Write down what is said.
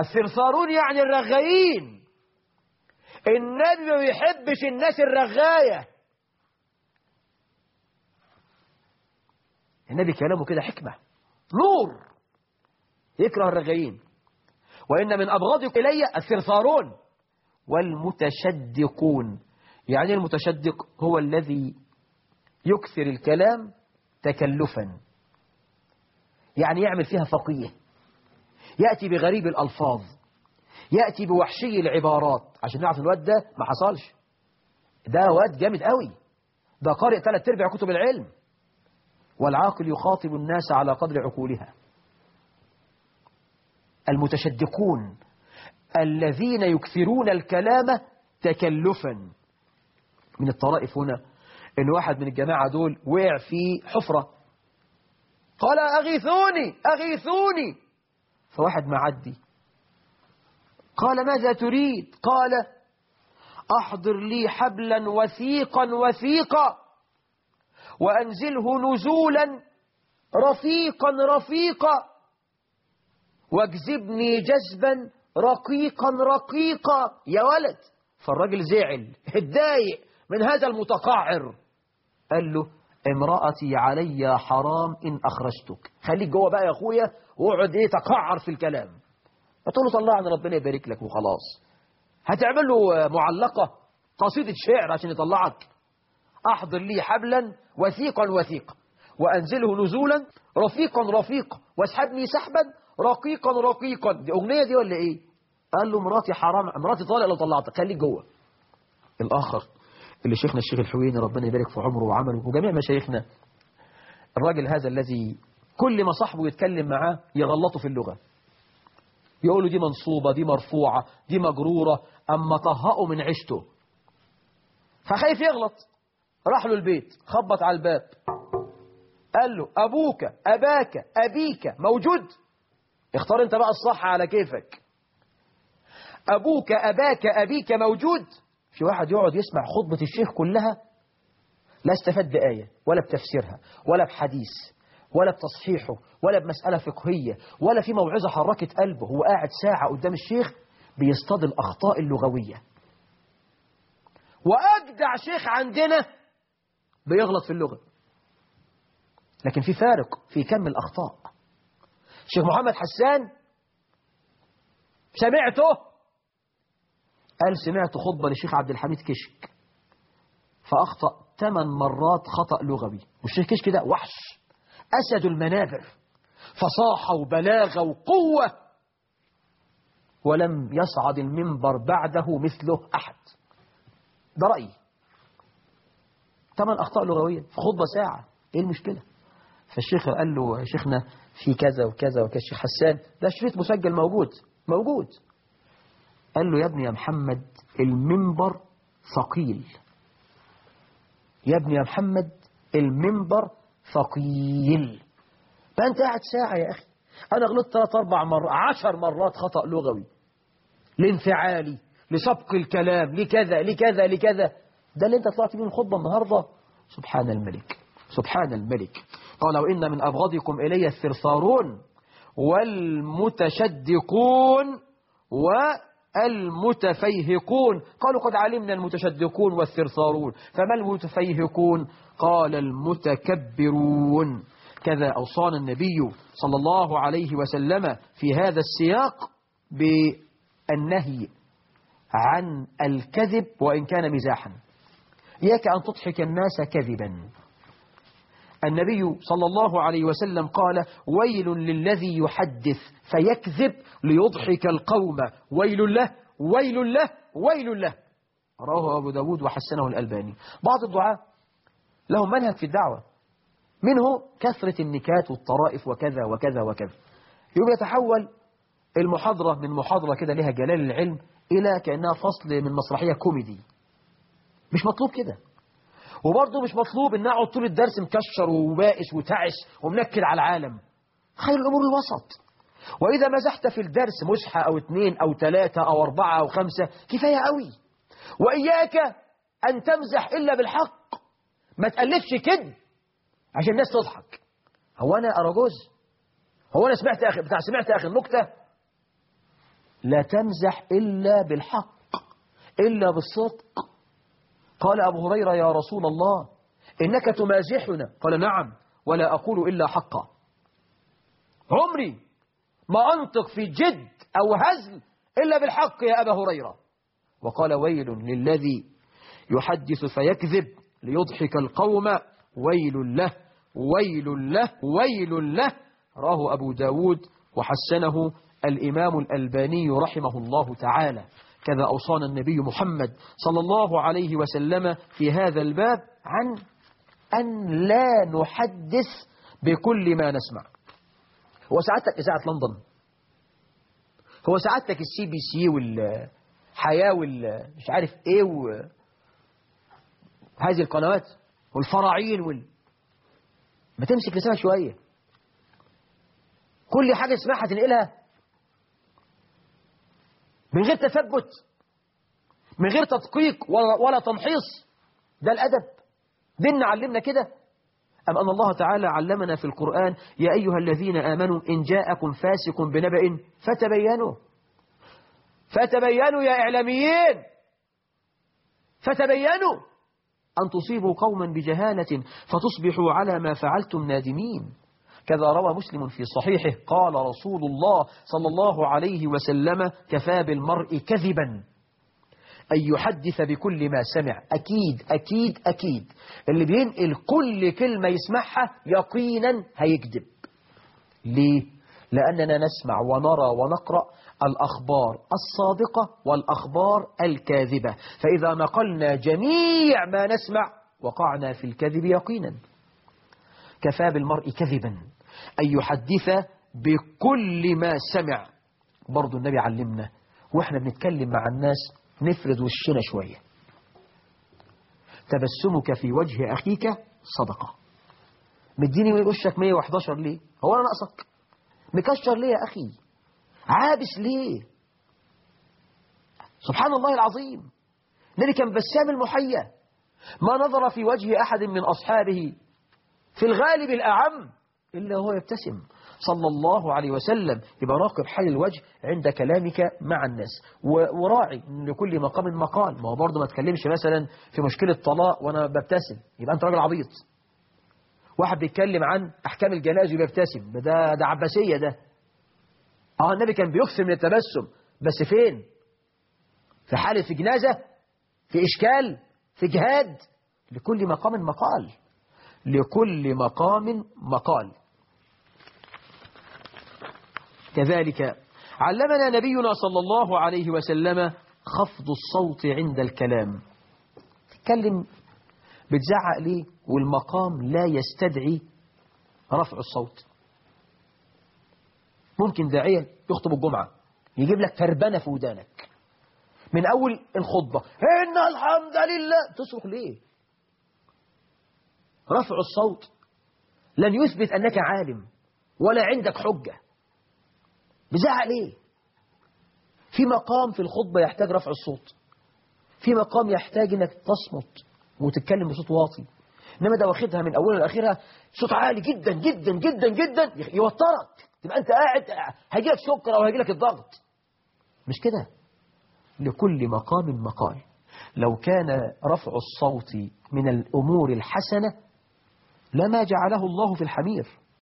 السرصارون يعني الرغايين. النبي ما بيحبش الناس الرغاية. النبي كلامه كده حكمة. نور. يكره الرغايين. وإن من أبغضك إلي السرصارون والمتشدقون. يعني المتشدق هو الذي يكثر الكلام تكلفا. يعني يعمل فيها فقيه. يأتي بغريب الألفاظ. يأتي بوحشي العبارات. عشان نعرف الواد ده ما حصلش. ده واد جامد قوي. ده قارئ ثلاث أرباع كتب العلم. والعاقل يخاطب الناس على قدر عقولها. المتشدقون. الذين يكثرون الكلام تكلفا. من الطرائف هنا إن واحد من الجماعة دول وقع في حفرة. قال أغيثوني! أغيثوني! فواحد معدي قال ماذا تريد؟ قال أحضر لي حبلا وثيقا وثيقا وأنزله نزولا رفيقا رفيقا واجذبني جذبا رقيقا رقيقا. يا ولد فالراجل زعل اتضايق من هذا المتقعر قال له امرأتي علي حرام إن أخرجتك. خليك جوه بقى يا أخويا واقعد إيه تقعر في الكلام. هتقول له طلعني عن ربنا يبارك لك وخلاص. هتعمل له معلقة قصيدة شعر عشان يطلعك. أحضر لي حبلا وثيقا وثيقا. وأنزله نزولا رفيقا رفيقا واسحبني سحبا رقيقا رقيقا. دي أغنية دي ولا إيه؟ قال له مراتي حرام مراتي طالع لو طلعتك. خليك جوه. الآخر اللي شيخنا الشيخ الحويني ربنا يبارك في عمره وعمله وجميع مشايخنا الراجل هذا الذي كل ما صاحبه يتكلم معاه يغلطه في اللغة. يقول له دي منصوبة دي مرفوعة دي مجرورة أما طهقه من عشته. فخايف يغلط. راح له البيت خبط على الباب. قال له أبوك أباك أبيك موجود. اختار أنت بقى الصح على كيفك. أبوك أباك أبيك موجود. في واحد يقعد يسمع خطبة الشيخ كلها لا استفاد بآية ولا بتفسيرها ولا بحديث ولا بتصحيحه ولا بمسألة فقهية ولا في موعظة حركت قلبه هو قاعد ساعة قدام الشيخ بيصطاد الأخطاء اللغوية. وأجدع شيخ عندنا بيغلط في اللغة. لكن في فارق في كم الأخطاء. شيخ محمد حسان سمعته قال سمعت خطبة لشيخ عبد الحميد كشك. فأخطأ ثمان مرات خطأ لغوي. والشيخ كشك ده وحش. أسد المنابر. فصاحة وبلاغة وقوة. ولم يصعد المنبر بعده مثله أحد. ده رأيي. ثمان أخطاء لغوية. في خطبة ساعة. إيه المشكلة؟ فالشيخ قال له يا شيخنا في كذا وكذا وكذا. الشيخ حسان ده شريط مسجل موجود. موجود. قال له يا ابني يا محمد المنبر ثقيل. يا ابني يا محمد المنبر ثقيل. فأنت قاعد ساعة يا أخي. أنا غلطت ثلاث أربع مرات عشر مرات خطأ لغوي. لانفعالي لسبق الكلام لكذا لكذا لكذا. ده اللي انت طلعت بيه الخطبة النهاردة؟ سبحان الملك سبحان الملك. قال إن من أبغضكم إلي الثرثارون والمتشدقون و المتفيهقون. قالوا قد علمنا المتشدقون والثرثارون. فما المتفيهقون؟ قال المتكبرون. كذا أوصانا النبي صلى الله عليه وسلم في هذا السياق بالنهي عن الكذب وإن كان مزاحا. إياك أن تضحك الناس كذبا. النبي صلى الله عليه وسلم قال ويل للذي يحدث فيكذب ليضحك القوم. ويل له ويل له ويل له. رواه أبو داود وحسنه الألباني. بعض الدعاء لهم منهج في الدعوة. منه كثرة النكات والطرائف وكذا وكذا وكذا. يوم يتحول المحاضرة من محاضرة كده لها جلال العلم إلى كأنها فصل من مسرحية كوميدي. مش مطلوب كده. وبرضه مش مطلوب إن أقعد طول الدرس مكشر وبائس وتعس ومنكد على العالم. خير الأمور الوسط. وإذا مزحت في الدرس مزحة أو اثنين أو ثلاثة أو أربعة أو خمسة كفاية قوي. وإياك أن تمزح إلا بالحق. ما تألفش كده عشان الناس تضحك. هو أنا أراجوز؟ هو أنا سمعت اخر بتاع سمعت آخر نكتة؟ لا تمزح إلا بالحق. إلا بالصدق. قال أبو هريرة يا رسول الله إنك تمازحنا؟ قال نعم ولا أقول إلا حقا. عمري ما أنطق في جد أو هزل إلا بالحق يا أبا هريرة. وقال ويل للذي يحدث فيكذب ليضحك القوم ويل له ويل له ويل له. رواه أبو داود وحسنه الإمام الألباني رحمه الله تعالى. كما أوصانا النبي محمد صلى الله عليه وسلم في هذا الباب عن أن لا نحدث بكل ما نسمع. هو سعادتك إذاعة لندن. هو سعادتك ال CBC والحياة وال مش عارف إيه وهذه القنوات والفراعين وال ما تمسك لسانك شوية. كل حاجة اسمعها تنقلها من غير تثبت من غير تدقيق ولا تمحيص ده الأدب. ديننا علمنا كده. أم أن الله تعالى علمنا في القرآن يا أيها الذين آمنوا إن جاءكم فاسق بنبأ فتبينوا. فتبينوا يا إعلاميين. فتبينوا. أن تصيبوا قوما بجهالة فتصبحوا على ما فعلتم نادمين. كذا روى مسلم في صحيحه قال رسول الله صلى الله عليه وسلم كفى بالمرء كذبا. أن يحدث بكل ما سمع. أكيد أكيد أكيد. اللي بينقل كل كلمة يسمعها يقينا هيكذب. ليه؟ لأننا نسمع ونرى ونقرأ الأخبار الصادقة والأخبار الكاذبة. فإذا نقلنا جميع ما نسمع وقعنا في الكذب يقينا. كفى بالمرء كذبا. أن يحدث بكل ما سمع. برضو النبي علمنا وإحنا بنتكلم مع الناس نفرد وشنا شوية. تبسمك في وجه أخيك صدقة. مديني وشك 111 ليه؟ هو أنا ناقصك. مكشر ليه يا أخي؟ عابس ليه؟ سبحان الله العظيم. النبي كان بسام المحيا. ما نظر في وجه أحد من أصحابه. في الغالب الأعم. إلا هو يبتسم. صلى الله عليه وسلم يبقى راقب حال الوجه عند كلامك مع الناس. وراعي لكل مقام مقال. ما هو برضه ما تكلمش مثلا في مشكلة طلاق وأنا ببتسم. يبقى أنت راجل عبيط. واحد بيتكلم عن أحكام الجنائز وبيبتسم. ده ده عباسية ده. آه النبي كان بيكثر من التبسم. بس فين؟ في حالة في جنازة؟ في إشكال؟ في جهاد؟ لكل مقام مقال. لكل مقام مقال. كذلك. علمنا نبينا صلى الله عليه وسلم خفض الصوت عند الكلام. تتكلم بتزعق ليه والمقام لا يستدعي رفع الصوت. ممكن داعية يخطب الجمعة يجيب لك تربنة في ودانك. من أول الخطبة إن الحمد لله. تصرخ ليه؟ رفع الصوت لن يثبت أنك عالم ولا عندك حجة. بزعق ليه؟ في مقام في الخطبة يحتاج رفع الصوت. في مقام يحتاج إنك تصمت وتتكلم بصوت واطي. إنما ده واخدها من أولها لآخرها صوت عالي جدا جدا جدا جدا يوترك. تبقى أنت قاعد هيجيلك سكر أو هيجيلك الضغط. مش كده؟ لكل مقام مقال. لو كان رفع الصوت من الأمور الحسنة لما جعله الله في الحمير.